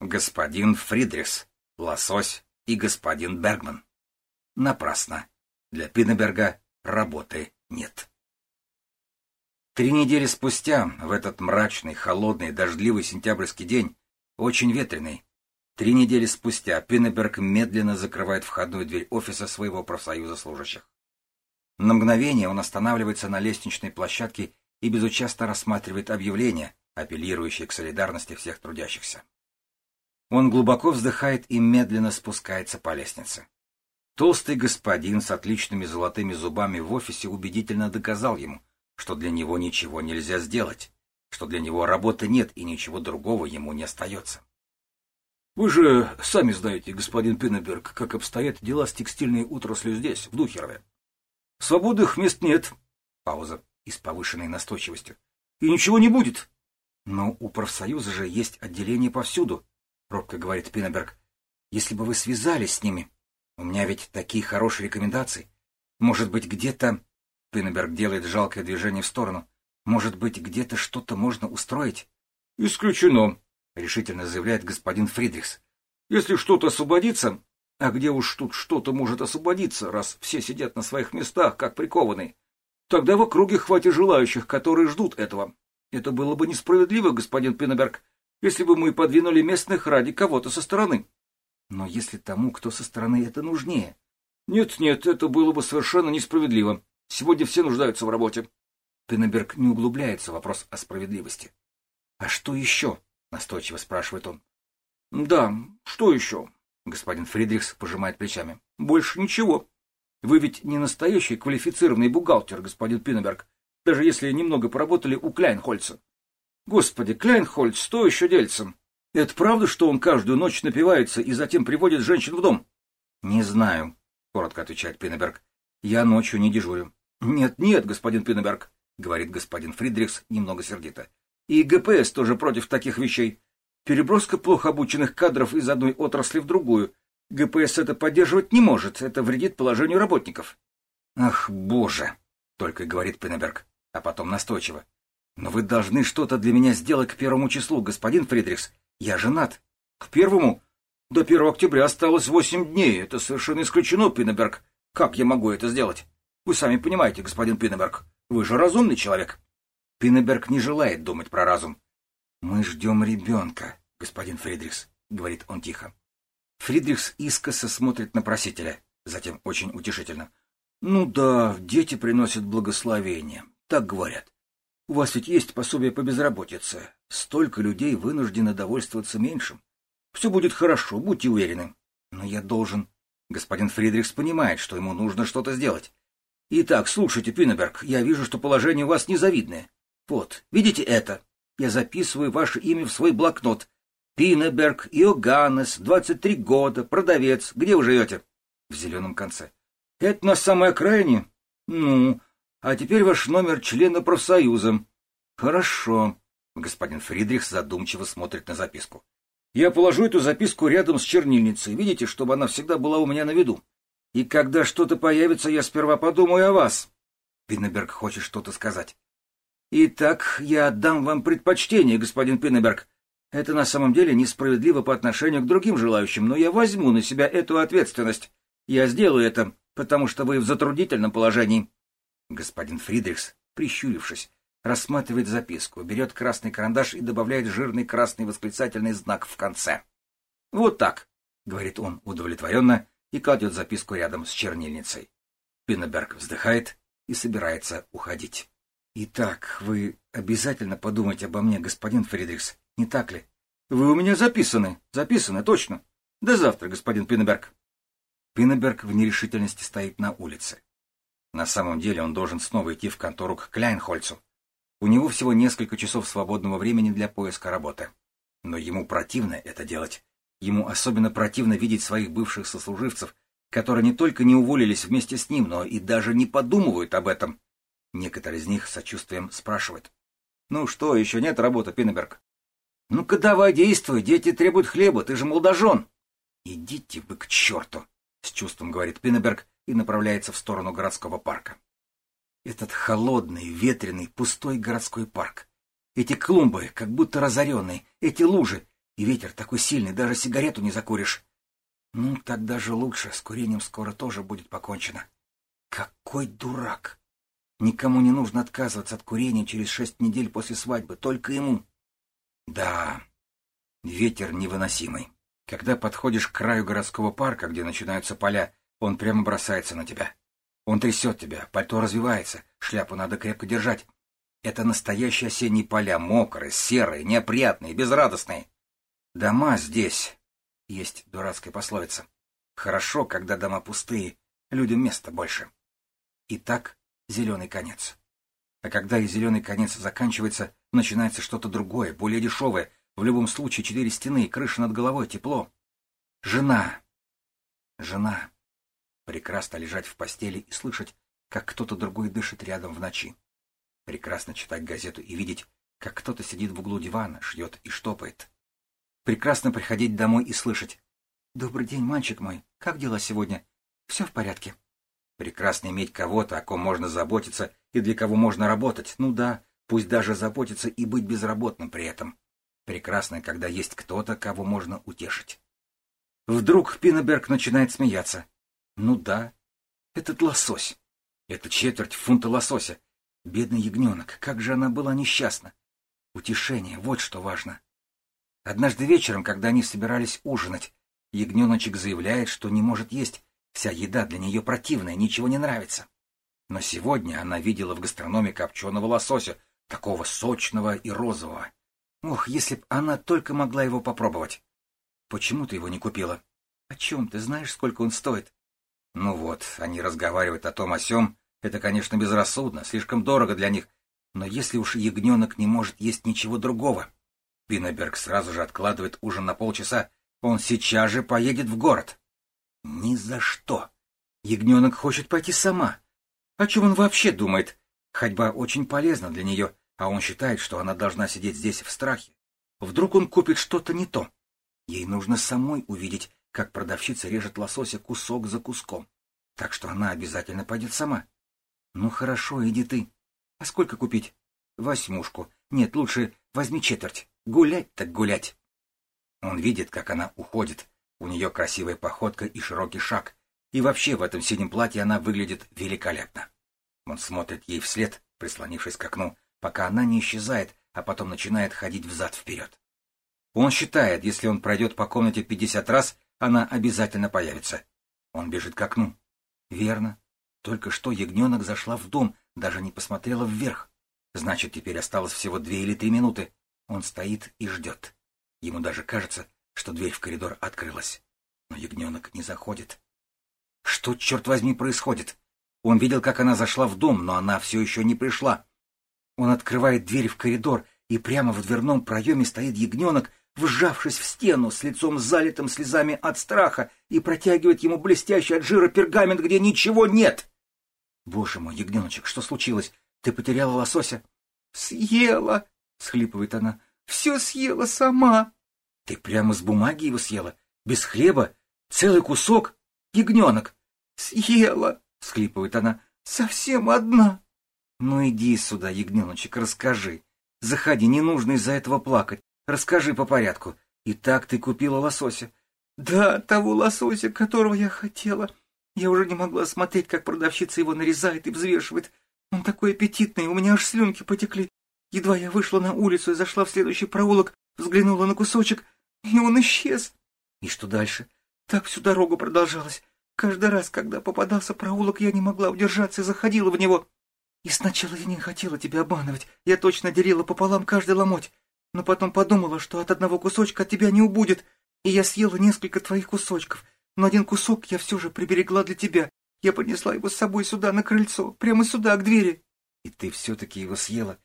Господин Фридрихс, Лосось и господин Бергман. Напрасно. Для Пиннеберга работы нет. Три недели спустя, в этот мрачный, холодный, дождливый сентябрьский день, очень ветреный, три недели спустя Пиннеберг медленно закрывает входную дверь офиса своего профсоюза служащих. На мгновение он останавливается на лестничной площадке и безучастно рассматривает объявления, апеллирующие к солидарности всех трудящихся. Он глубоко вздыхает и медленно спускается по лестнице. Толстый господин с отличными золотыми зубами в офисе убедительно доказал ему, что для него ничего нельзя сделать, что для него работы нет и ничего другого ему не остается. Вы же сами знаете, господин Пиннеберг, как обстоят дела с текстильной отраслью здесь, в Духерове. Свободных мест нет. Пауза и с повышенной настойчивостью. И ничего не будет. Но у профсоюза же есть отделение повсюду, робко говорит Пиннеберг. Если бы вы связались с ними. У меня ведь такие хорошие рекомендации. Может быть, где-то... Пиннеберг делает жалкое движение в сторону. Может быть, где-то что-то можно устроить? Исключено, решительно заявляет господин Фридрихс. Если что-то освободится, а где уж тут что-то может освободиться, раз все сидят на своих местах, как прикованные, тогда в округе хватит желающих, которые ждут этого. Это было бы несправедливо, господин Пиннеберг, если бы мы подвинули местных ради кого-то со стороны. Но если тому, кто со стороны, это нужнее. Нет-нет, это было бы совершенно несправедливо. Сегодня все нуждаются в работе. Пиннеберг не углубляется в вопрос о справедливости. — А что еще? — настойчиво спрашивает он. — Да, что еще? — господин Фридрихс пожимает плечами. — Больше ничего. Вы ведь не настоящий квалифицированный бухгалтер, господин Пиннеберг, даже если немного поработали у Кляйнхольца. Господи, Кляйнхольц, что еще дельцем? Это правда, что он каждую ночь напивается и затем приводит женщин в дом? — Не знаю, — коротко отвечает Пиннеберг. — Я ночью не дежурю. — Нет, нет, господин Пиннеберг, — говорит господин Фридрихс немного сердито. — И ГПС тоже против таких вещей. Переброска плохо обученных кадров из одной отрасли в другую. ГПС это поддерживать не может, это вредит положению работников. — Ах, боже! — только говорит Пиннеберг, а потом настойчиво. — Но вы должны что-то для меня сделать к первому числу, господин Фридрихс. Я женат. К первому? До первого октября осталось восемь дней. Это совершенно исключено, Пиннеберг. Как я могу это сделать? Вы сами понимаете, господин Пиннеберг. Вы же разумный человек. Пиннеберг не желает думать про разум. Мы ждем ребенка, господин Фридрихс, говорит он тихо. Фридрихс искоса смотрит на просителя, затем очень утешительно. Ну да, дети приносят благословение, так говорят. У вас ведь есть пособие по безработице. Столько людей вынуждены довольствоваться меньшим. Все будет хорошо, будьте уверены. Но я должен... Господин Фридрихс понимает, что ему нужно что-то сделать. Итак, слушайте, Пиннеберг, я вижу, что положение у вас незавидное. Вот, видите это? Я записываю ваше имя в свой блокнот. Пиннеберг Иоганнес, 23 года, продавец. Где вы живете? В зеленом конце. Это на самой окраине? Ну, а теперь ваш номер члена профсоюза. Хорошо. Господин Фридрих задумчиво смотрит на записку. Я положу эту записку рядом с чернильницей, видите, чтобы она всегда была у меня на виду. И когда что-то появится, я сперва подумаю о вас. Пиннеберг хочет что-то сказать. Итак, я отдам вам предпочтение, господин Пиннеберг. Это на самом деле несправедливо по отношению к другим желающим, но я возьму на себя эту ответственность. Я сделаю это, потому что вы в затруднительном положении. Господин Фридрихс, прищурившись, рассматривает записку, берет красный карандаш и добавляет жирный красный восклицательный знак в конце. «Вот так», — говорит он удовлетворенно и кладет записку рядом с чернильницей. Пиннеберг вздыхает и собирается уходить. «Итак, вы обязательно подумайте обо мне, господин Фридрихс, не так ли? Вы у меня записаны, записаны, точно. До завтра, господин Пиннеберг». Пиннеберг в нерешительности стоит на улице. На самом деле он должен снова идти в контору к Кляйнхольцу. У него всего несколько часов свободного времени для поиска работы. Но ему противно это делать. Ему особенно противно видеть своих бывших сослуживцев, которые не только не уволились вместе с ним, но и даже не подумывают об этом. Некоторые из них с сочувствием спрашивают. «Ну что, еще нет работы, Пиннеберг?» «Ну-ка давай, действуй, дети требуют хлеба, ты же молодожен!» «Идите вы к черту!» — с чувством говорит Пиннеберг и направляется в сторону городского парка. Этот холодный, ветреный, пустой городской парк. Эти клумбы, как будто разоренные, эти лужи, И ветер такой сильный, даже сигарету не закуришь. Ну, тогда же лучше, с курением скоро тоже будет покончено. Какой дурак! Никому не нужно отказываться от курения через шесть недель после свадьбы, только ему. Да, ветер невыносимый. Когда подходишь к краю городского парка, где начинаются поля, он прямо бросается на тебя. Он трясет тебя, пальто развивается, шляпу надо крепко держать. Это настоящие осенние поля, мокрые, серые, неопрятные, безрадостные. Дома здесь. Есть дурацкая пословица. Хорошо, когда дома пустые, людям места больше. Итак, зеленый конец. А когда и зеленый конец заканчивается, начинается что-то другое, более дешевое. В любом случае четыре стены, крыша над головой, тепло. Жена. Жена. Прекрасно лежать в постели и слышать, как кто-то другой дышит рядом в ночи. Прекрасно читать газету и видеть, как кто-то сидит в углу дивана, шьет и штопает. Прекрасно приходить домой и слышать. «Добрый день, мальчик мой. Как дела сегодня? Все в порядке?» Прекрасно иметь кого-то, о ком можно заботиться и для кого можно работать. Ну да, пусть даже заботиться и быть безработным при этом. Прекрасно, когда есть кто-то, кого можно утешить. Вдруг Пиннеберг начинает смеяться. Ну да, этот лосось. Это четверть фунта лосося. Бедный ягненок, как же она была несчастна. Утешение, вот что важно. Однажды вечером, когда они собирались ужинать, ягненочек заявляет, что не может есть. Вся еда для нее противная, ничего не нравится. Но сегодня она видела в гастрономе копченого лосося, такого сочного и розового. Ох, если б она только могла его попробовать. Почему ты его не купила? О чем ты знаешь, сколько он стоит? Ну вот, они разговаривают о том о сём, это, конечно, безрассудно, слишком дорого для них. Но если уж ягненок не может есть ничего другого... Пиннеберг сразу же откладывает ужин на полчаса. Он сейчас же поедет в город. Ни за что. Ягненок хочет пойти сама. О чем он вообще думает? Ходьба очень полезна для нее, а он считает, что она должна сидеть здесь в страхе. Вдруг он купит что-то не то. Ей нужно самой увидеть, как продавщица режет лосося кусок за куском. Так что она обязательно пойдет сама. Ну хорошо, иди ты. А сколько купить? Восьмушку. Нет, лучше возьми четверть. Гулять так гулять. Он видит, как она уходит. У нее красивая походка и широкий шаг. И вообще в этом синем платье она выглядит великолепно. Он смотрит ей вслед, прислонившись к окну, пока она не исчезает, а потом начинает ходить взад-вперед. Он считает, если он пройдет по комнате пятьдесят раз, она обязательно появится. Он бежит к окну. Верно. Только что ягненок зашла в дом, даже не посмотрела вверх. Значит, теперь осталось всего две или три минуты. Он стоит и ждет. Ему даже кажется, что дверь в коридор открылась. Но ягненок не заходит. Что, черт возьми, происходит? Он видел, как она зашла в дом, но она все еще не пришла. Он открывает дверь в коридор, и прямо в дверном проеме стоит ягненок, вжавшись в стену с лицом залитым слезами от страха, и протягивает ему блестящий от жира пергамент, где ничего нет. Боже мой, ягненочек, что случилось? Ты потеряла лосося? Съела, схлипывает она. Все съела сама. Ты прямо с бумаги его съела? Без хлеба? Целый кусок? Ягненок. Съела, схлипывает она. Совсем одна. Ну иди сюда, ягненочек, расскажи. Заходи, не нужно из-за этого плакать. Расскажи по порядку. И так ты купила лосося. Да, того лосося, которого я хотела. Я уже не могла смотреть, как продавщица его нарезает и взвешивает. Он такой аппетитный, у меня аж слюнки потекли. Едва я вышла на улицу и зашла в следующий проулок, взглянула на кусочек, и он исчез. И что дальше? Так всю дорогу продолжалось. Каждый раз, когда попадался проулок, я не могла удержаться и заходила в него. И сначала я не хотела тебя обманывать. Я точно делила пополам каждый ломоть. Но потом подумала, что от одного кусочка от тебя не убудет. И я съела несколько твоих кусочков но один кусок я все же приберегла для тебя. Я поднесла его с собой сюда, на крыльцо, прямо сюда, к двери. И ты все-таки его съела?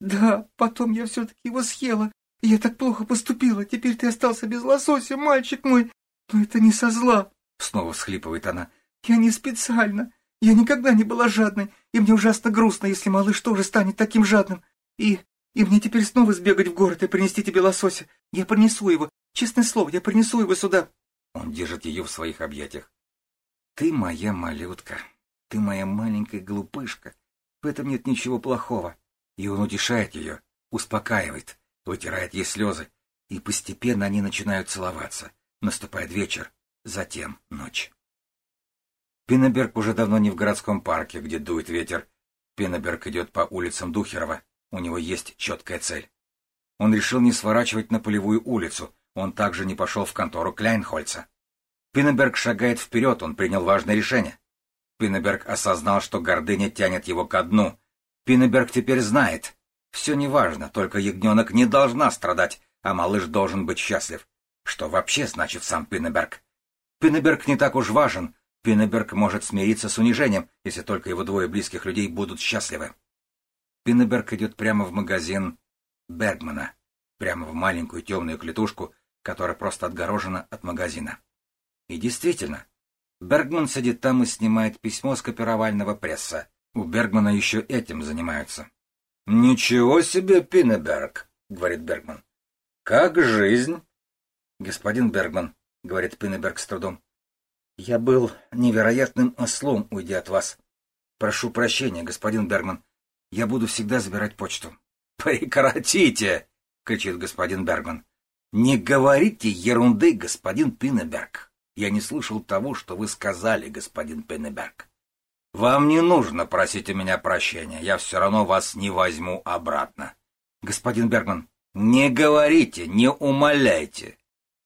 Да, потом я все-таки его съела. Я так плохо поступила. Теперь ты остался без лосося, мальчик мой. Но это не со зла. Снова всхлипывает она. Я не специально. Я никогда не была жадной, и мне ужасно грустно, если малыш тоже станет таким жадным. И... и мне теперь снова сбегать в город и принести тебе лосося. Я принесу его. Честное слово, я принесу его сюда. Он держит ее в своих объятиях. «Ты моя малютка, ты моя маленькая глупышка. В этом нет ничего плохого». И он утешает ее, успокаивает, вытирает ей слезы. и постепенно они начинают целоваться. Наступает вечер, затем ночь. Пиннеберг уже давно не в городском парке, где дует ветер. Пиннеберг идет по улицам Духерова. У него есть четкая цель. Он решил не сворачивать на полевую улицу. Он также не пошел в контору Кляйнхольца. Пиннеберг шагает вперед, он принял важное решение. Пиннеберг осознал, что гордыня тянет его ко дну. Пиннеберг теперь знает. Все неважно, только ягненок не должна страдать, а малыш должен быть счастлив. Что вообще значит сам Пиннеберг? Пиннеберг не так уж важен, Пиннеберг может смириться с унижением, если только его двое близких людей будут счастливы. Пиннеберг идет прямо в магазин Бергмана, прямо в маленькую темную клетушку, которая просто отгорожена от магазина. И действительно, Бергман сидит там и снимает письмо с копировального пресса. У Бергмана еще этим занимаются. «Ничего себе, Пиннеберг!» — говорит Бергман. «Как жизнь?» «Господин Бергман», — говорит Пиннеберг с трудом, я был невероятным ослом, уйдя от вас. Прошу прощения, господин Бергман. Я буду всегда забирать почту. Прекратите! кричит господин Бергман. Не говорите ерунды, господин Пиннеберг. Я не слышал того, что вы сказали, господин Пиннеберг. Вам не нужно просить у меня прощения, я все равно вас не возьму обратно. Господин Бергман, не говорите, не умоляйте.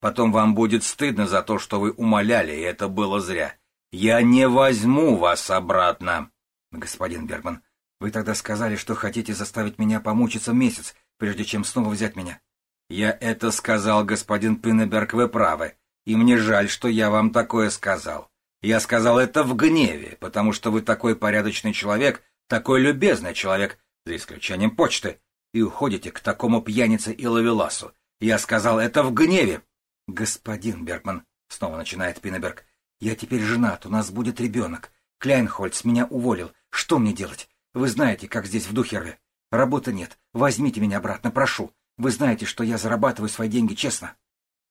Потом вам будет стыдно за то, что вы умоляли, и это было зря. Я не возьму вас обратно. Господин Бергман, вы тогда сказали, что хотите заставить меня помучиться месяц, прежде чем снова взять меня. Я это сказал, господин Пиннеберг, вы правы. И мне жаль, что я вам такое сказал. Я сказал это в гневе, потому что вы такой порядочный человек, такой любезный человек, за исключением почты, и уходите к такому пьянице и лавеласу. Я сказал это в гневе, «Господин Бергман», — снова начинает Пиннеберг, — «я теперь женат, у нас будет ребенок. Кляйнхольц меня уволил. Что мне делать? Вы знаете, как здесь в Духерве. Работы нет. Возьмите меня обратно, прошу. Вы знаете, что я зарабатываю свои деньги честно».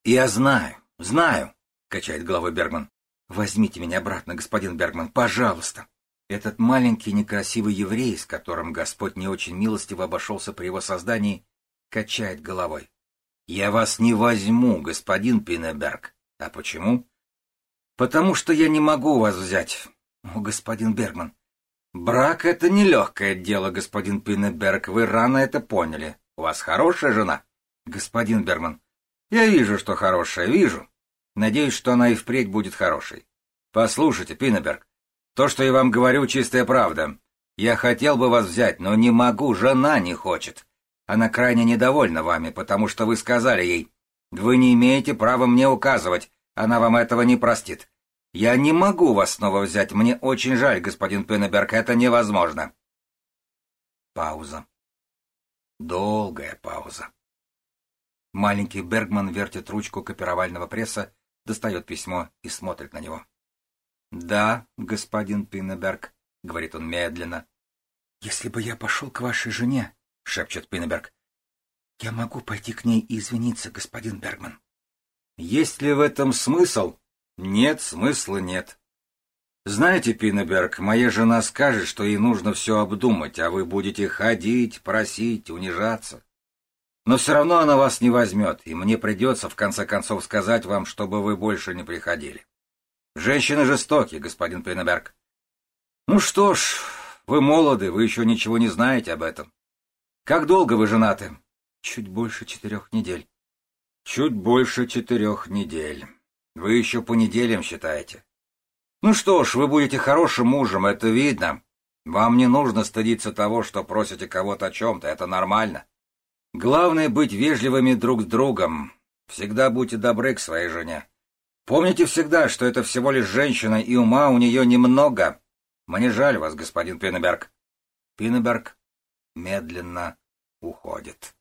«Я знаю, знаю», — качает головой Бергман. «Возьмите меня обратно, господин Бергман, пожалуйста». Этот маленький некрасивый еврей, с которым Господь не очень милостиво обошелся при его создании, качает головой. «Я вас не возьму, господин Пинеберг. А почему?» «Потому что я не могу вас взять, о, господин Бергман. Брак — это нелегкое дело, господин Пинеберг, вы рано это поняли. У вас хорошая жена?» «Господин Бергман, я вижу, что хорошая, вижу. Надеюсь, что она и впредь будет хорошей. Послушайте, Пинеберг, то, что я вам говорю, чистая правда. Я хотел бы вас взять, но не могу, жена не хочет. Она крайне недовольна вами, потому что вы сказали ей, «Вы не имеете права мне указывать, она вам этого не простит. Я не могу вас снова взять, мне очень жаль, господин Пеннеберг, это невозможно». Пауза. Долгая пауза. Маленький Бергман вертит ручку копировального пресса, достает письмо и смотрит на него. «Да, господин Пиннеберг», — говорит он медленно. «Если бы я пошел к вашей жене, — шепчет Пиннеберг. — Я могу пойти к ней и извиниться, господин Бергман. — Есть ли в этом смысл? Нет, смысла нет. Знаете, Пиннеберг, моя жена скажет, что ей нужно все обдумать, а вы будете ходить, просить, унижаться. Но все равно она вас не возьмет, и мне придется в конце концов сказать вам, чтобы вы больше не приходили. Женщины жестоки, господин Пиннеберг. Ну что ж, вы молоды, вы еще ничего не знаете об этом. Как долго вы женаты? Чуть больше четырех недель. Чуть больше четырех недель. Вы еще по неделям считаете. Ну что ж, вы будете хорошим мужем, это видно. Вам не нужно стыдиться того, что просите кого-то о чем-то, это нормально. Главное быть вежливыми друг с другом. Всегда будьте добры к своей жене. Помните всегда, что это всего лишь женщина, и ума у нее немного. Мне жаль вас, господин Пиннеберг. Пиннеберг медленно уходит.